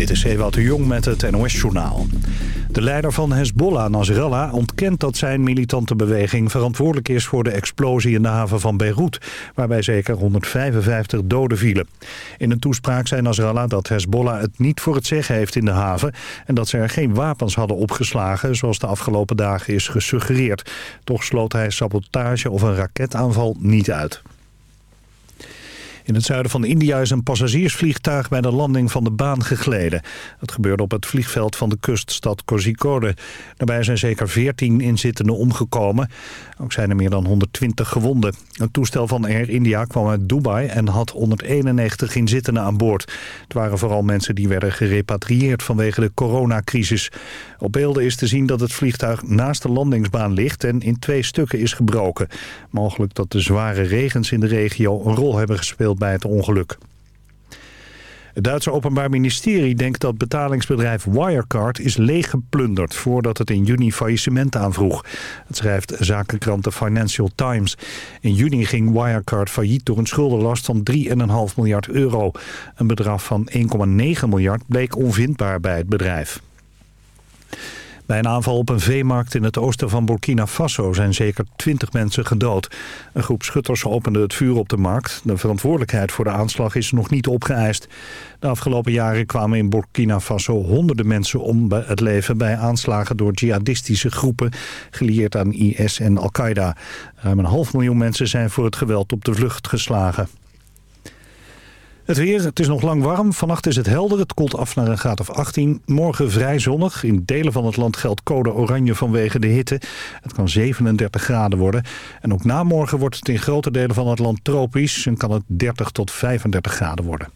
Dit is Ewout de Jong met het NOS-journaal. De leider van Hezbollah, Nasrallah, ontkent dat zijn militante beweging verantwoordelijk is voor de explosie in de haven van Beirut, waarbij zeker 155 doden vielen. In een toespraak zei Nasrallah dat Hezbollah het niet voor het zeggen heeft in de haven en dat ze er geen wapens hadden opgeslagen, zoals de afgelopen dagen is gesuggereerd. Toch sloot hij sabotage of een raketaanval niet uit. In het zuiden van India is een passagiersvliegtuig bij de landing van de baan gegleden. Het gebeurde op het vliegveld van de kuststad Kozhikode. Daarbij zijn zeker 14 inzittenden omgekomen. Ook zijn er meer dan 120 gewonden. Een toestel van Air India kwam uit Dubai en had 191 inzittenden aan boord. Het waren vooral mensen die werden gerepatrieerd vanwege de coronacrisis. Op beelden is te zien dat het vliegtuig naast de landingsbaan ligt en in twee stukken is gebroken. Mogelijk dat de zware regens in de regio een rol hebben gespeeld bij het ongeluk. Het Duitse Openbaar Ministerie denkt dat betalingsbedrijf Wirecard is leeggeplunderd voordat het in juni faillissement aanvroeg. Het schrijft zakenkrant The Financial Times. In juni ging Wirecard failliet door een schuldenlast van 3,5 miljard euro. Een bedrag van 1,9 miljard bleek onvindbaar bij het bedrijf. Bij een aanval op een veemarkt in het oosten van Burkina Faso zijn zeker 20 mensen gedood. Een groep schutters opende het vuur op de markt. De verantwoordelijkheid voor de aanslag is nog niet opgeëist. De afgelopen jaren kwamen in Burkina Faso honderden mensen om het leven bij aanslagen door jihadistische groepen gelieerd aan IS en Al-Qaeda. Ruim een half miljoen mensen zijn voor het geweld op de vlucht geslagen. Het weer, het is nog lang warm. Vannacht is het helder. Het koelt af naar een graad of 18. Morgen vrij zonnig. In delen van het land geldt code oranje vanwege de hitte. Het kan 37 graden worden. En ook na morgen wordt het in grote delen van het land tropisch... en kan het 30 tot 35 graden worden.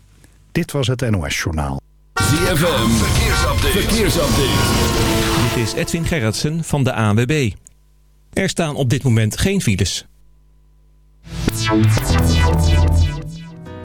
Dit was het NOS Journaal. ZFM, verkeersupdate. verkeersupdate. Dit is Edwin Gerritsen van de ANWB. Er staan op dit moment geen files.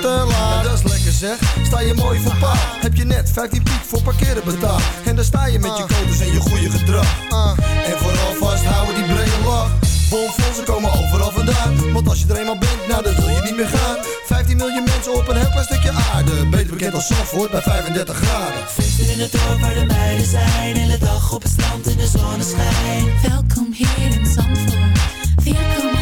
Te laat, dat is lekker zeg. Sta je mooi voor paal. Heb je net 15 piek voor parkeren betaald. En dan sta je met je codes en je goede gedrag. En vooral vasthouden die brede lach. Bomfondsen komen overal vandaan Want als je er eenmaal bent, nou dan wil je niet meer gaan 15 miljoen mensen op een heel klein stukje aarde Beter bekend als Zandvoort bij 35 graden Feesten in het dorp waar de meiden zijn Hele dag op het strand in de zonneschijn Welkom hier in Zandvoort. Welkom in Zandvoort.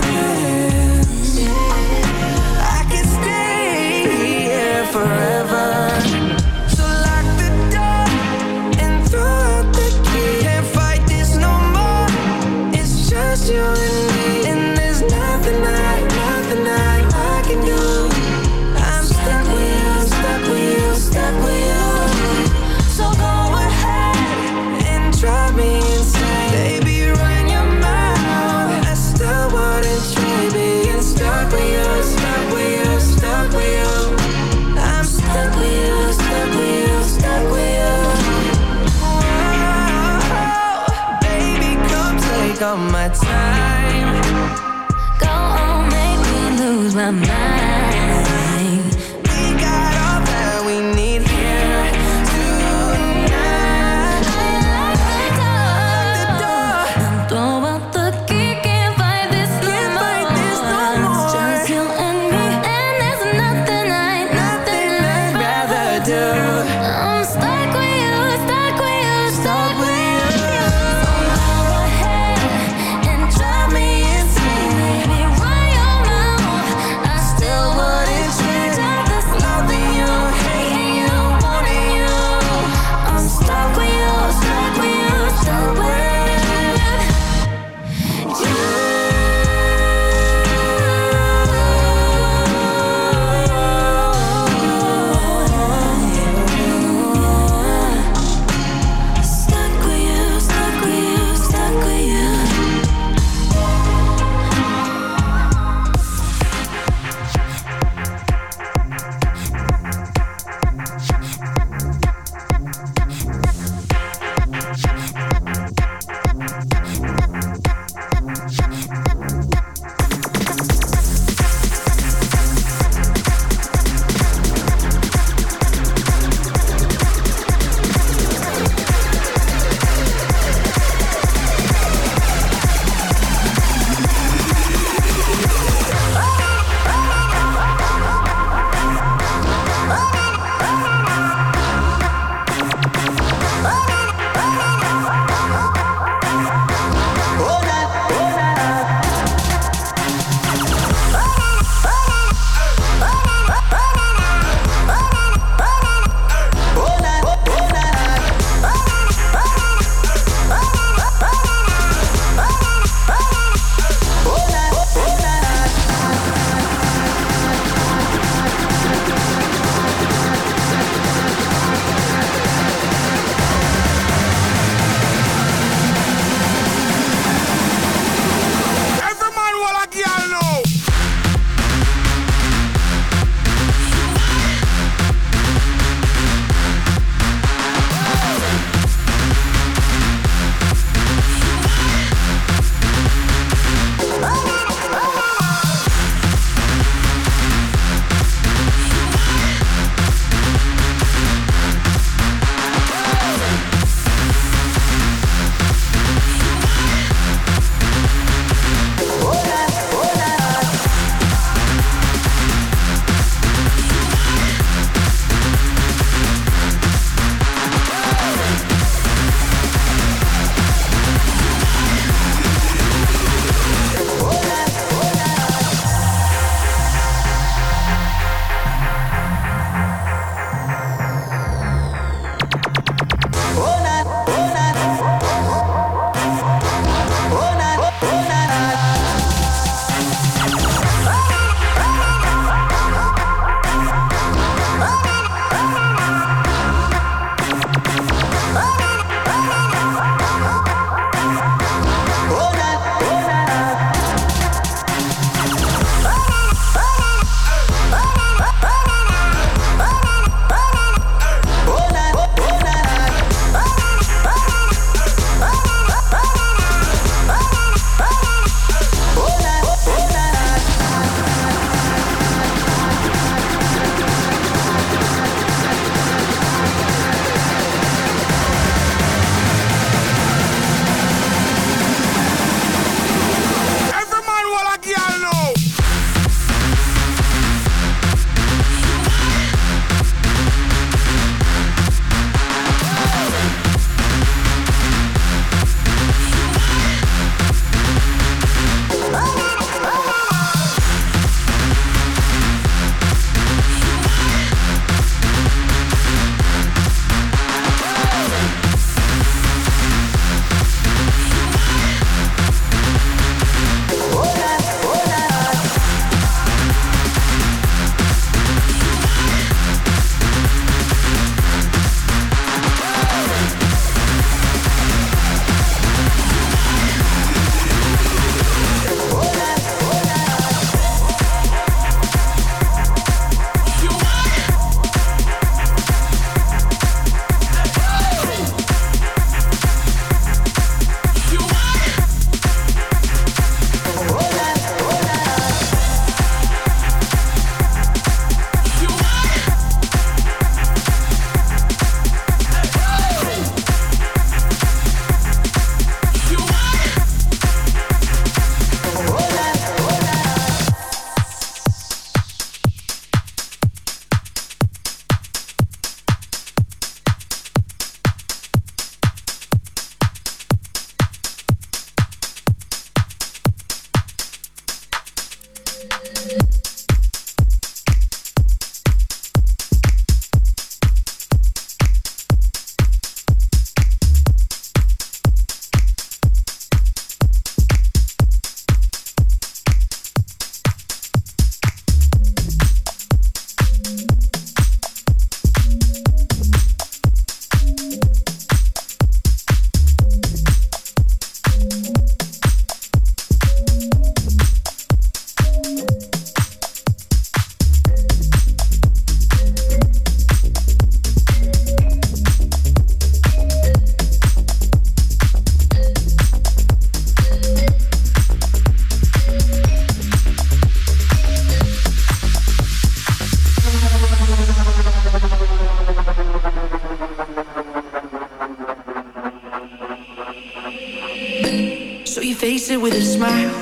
Face it with a smile.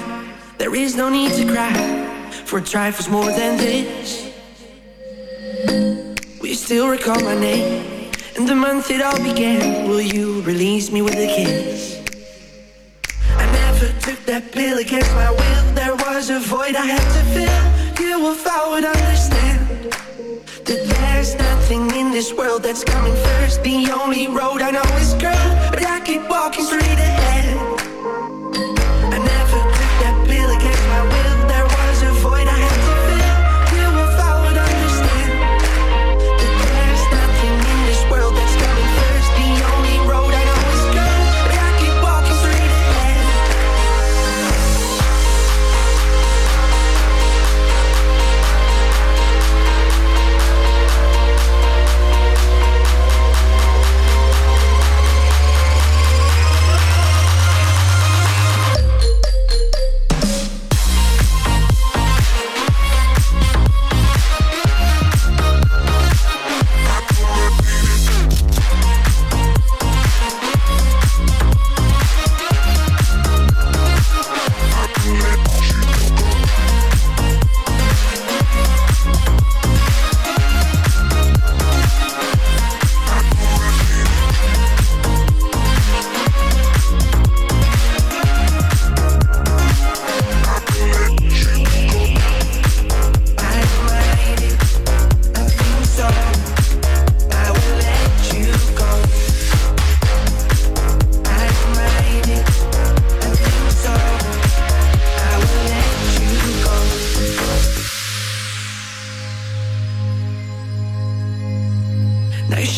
There is no need to cry for trifles more than this. Will you still recall my name and the month it all began? Will you release me with a kiss? I never took that pill against my will. There was a void I had to fill. You, if I would understand that there's nothing in this world that's coming first. The only road I know is girl, but I keep walking straight ahead.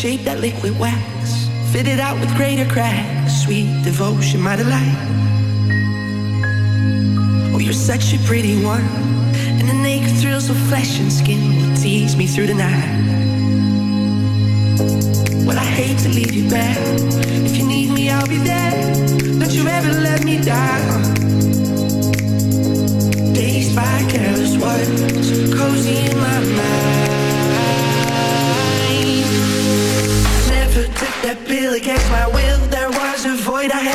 Shape that liquid wax, fit it out with greater cracks. Sweet devotion, my delight. Oh, you're such a pretty one, and the naked thrills of flesh and skin will tease me through the night. Well, I hate to leave you back. If you need me, I'll be there. Don't you ever let me. Dazed by careless words, cozy in my mind. Never took that pill against my will. There was a void I had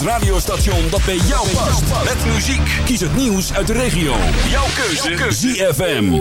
radiostation dat bij jou past. Met muziek. Kies het nieuws uit de regio. Jouw keuze. ZFM.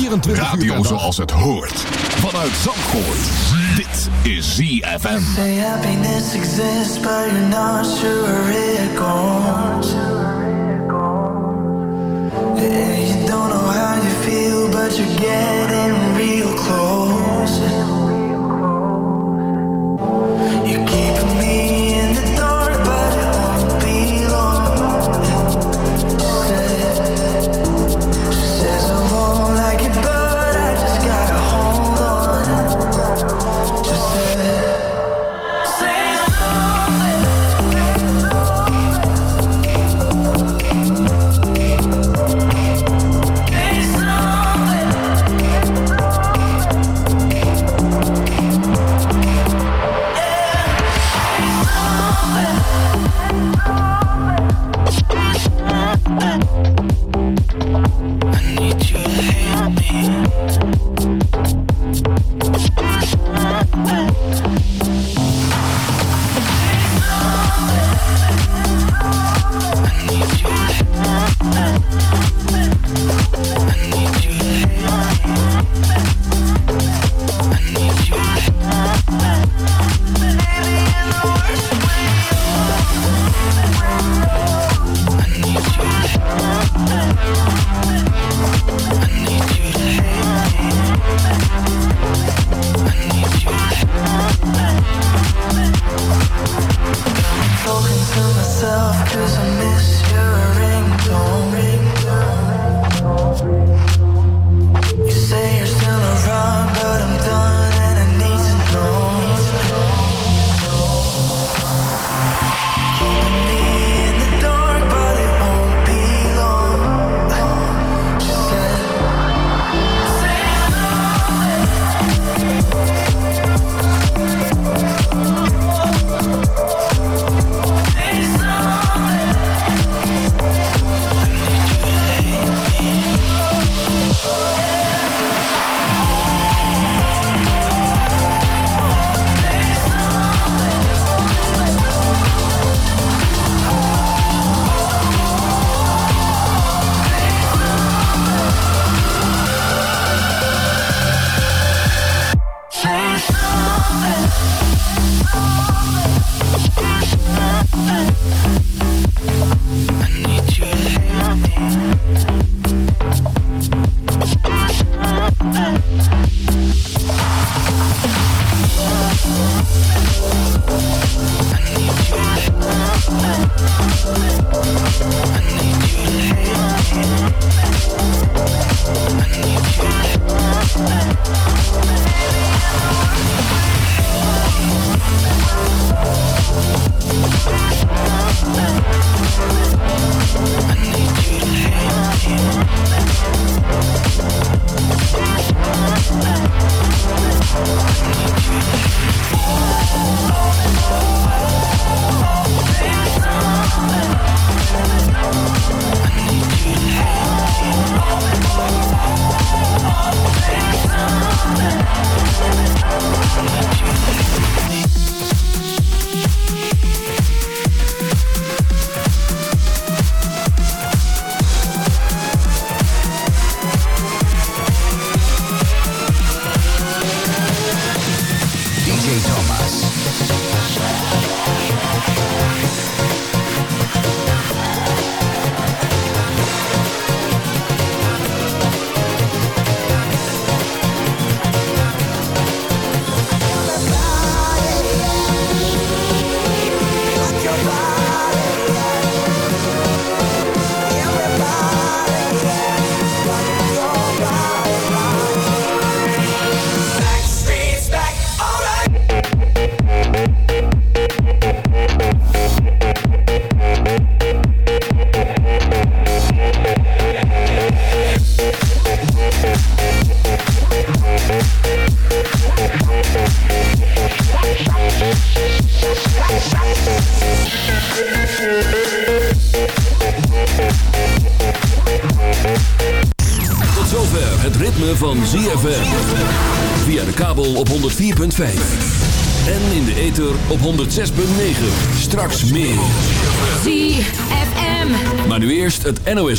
24 Radio uur zoals het hoort. Vanuit Zandvoort. Dit is ZFM. Say happiness exists, but you're not sure it goes. You don't know how you feel, but you're getting real close.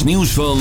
Nieuws van...